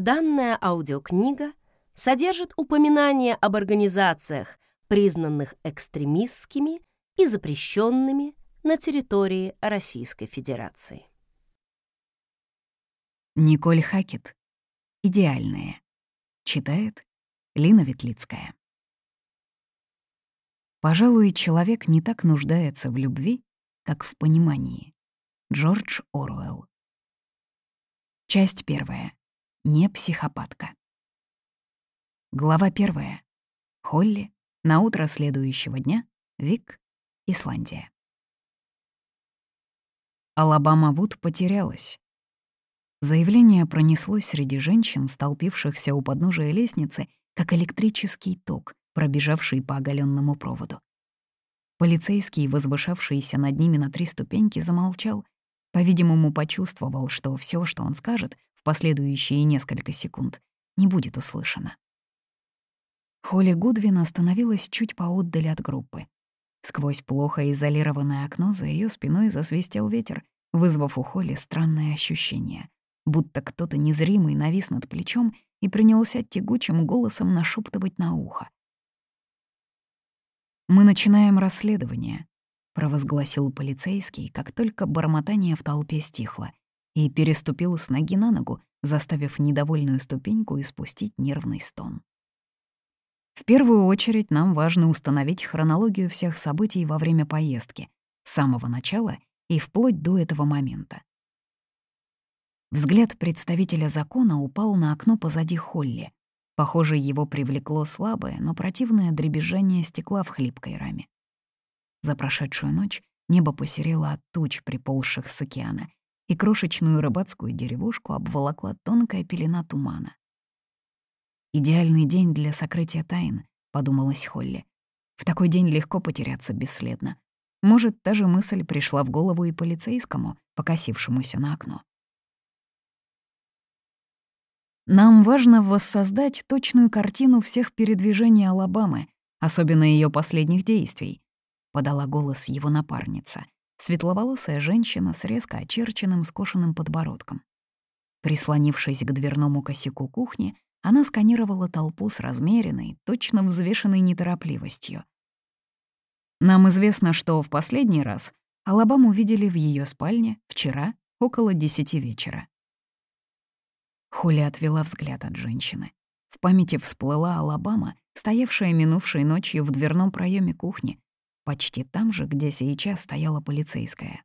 Данная аудиокнига содержит упоминания об организациях, признанных экстремистскими и запрещенными на территории Российской Федерации. Николь Хакет. Идеальные. Читает Лина Ветлицкая. Пожалуй, человек не так нуждается в любви, как в понимании. Джордж Оруэлл. Часть первая. Не психопатка. Глава первая. Холли. На утро следующего дня. Вик. Исландия. Алабама Вуд потерялась. Заявление пронеслось среди женщин, столпившихся у подножия лестницы, как электрический ток, пробежавший по оголенному проводу. Полицейский, возвышавшийся над ними на три ступеньки, замолчал, по-видимому, почувствовал, что все, что он скажет последующие несколько секунд, не будет услышано. Холли Гудвин остановилась чуть поотдали от группы. Сквозь плохо изолированное окно за ее спиной засвистел ветер, вызвав у Холли странное ощущение, будто кто-то незримый навис над плечом и принялся тягучим голосом нашептывать на ухо. «Мы начинаем расследование», — провозгласил полицейский, как только бормотание в толпе стихло, и переступил с ноги на ногу, заставив недовольную ступеньку испустить нервный стон. В первую очередь нам важно установить хронологию всех событий во время поездки, с самого начала и вплоть до этого момента. Взгляд представителя закона упал на окно позади Холли. Похоже, его привлекло слабое, но противное дребезжание стекла в хлипкой раме. За прошедшую ночь небо посерело от туч, приползших с океана, и крошечную рыбацкую деревушку обволокла тонкая пелена тумана. «Идеальный день для сокрытия тайн», — подумалась Холли. «В такой день легко потеряться бесследно. Может, та же мысль пришла в голову и полицейскому, покосившемуся на окно. Нам важно воссоздать точную картину всех передвижений Алабамы, особенно ее последних действий, подала голос его напарница, светловолосая женщина с резко очерченным скошенным подбородком. Прислонившись к дверному косяку кухни, она сканировала толпу с размеренной, точно взвешенной неторопливостью. Нам известно, что в последний раз Алабаму видели в ее спальне вчера около десяти вечера. Холли отвела взгляд от женщины. В памяти всплыла Алабама, стоявшая минувшей ночью в дверном проеме кухни, почти там же, где сейчас стояла полицейская.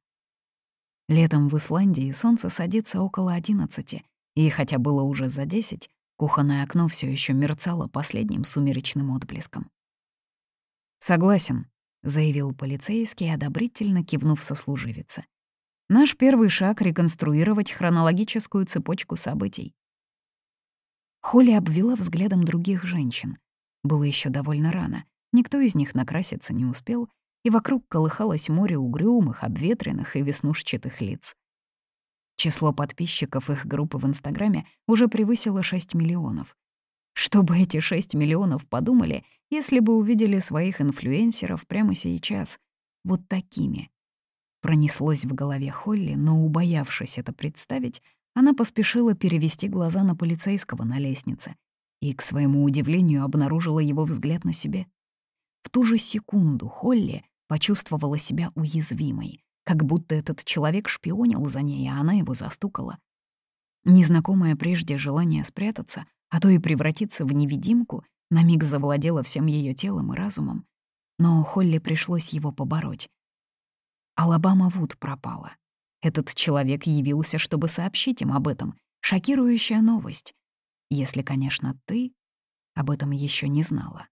Летом в Исландии солнце садится около одиннадцати, и хотя было уже за десять, кухонное окно все еще мерцало последним сумеречным отблеском. «Согласен», — заявил полицейский, одобрительно кивнув сослуживице. «Наш первый шаг — реконструировать хронологическую цепочку событий». Холли обвела взглядом других женщин. Было еще довольно рано, никто из них накраситься не успел, и вокруг колыхалось море угрюмых, обветренных и веснушчатых лиц. Число подписчиков их группы в Инстаграме уже превысило 6 миллионов. Что бы эти 6 миллионов подумали, если бы увидели своих инфлюенсеров прямо сейчас, вот такими? Пронеслось в голове Холли, но, убоявшись это представить, она поспешила перевести глаза на полицейского на лестнице и, к своему удивлению, обнаружила его взгляд на себе. В ту же секунду Холли почувствовала себя уязвимой, как будто этот человек шпионил за ней, а она его застукала. Незнакомое прежде желание спрятаться, а то и превратиться в невидимку, на миг завладело всем ее телом и разумом. Но Холли пришлось его побороть. Алабама Вуд пропала. Этот человек явился, чтобы сообщить им об этом. Шокирующая новость. Если, конечно, ты об этом еще не знала.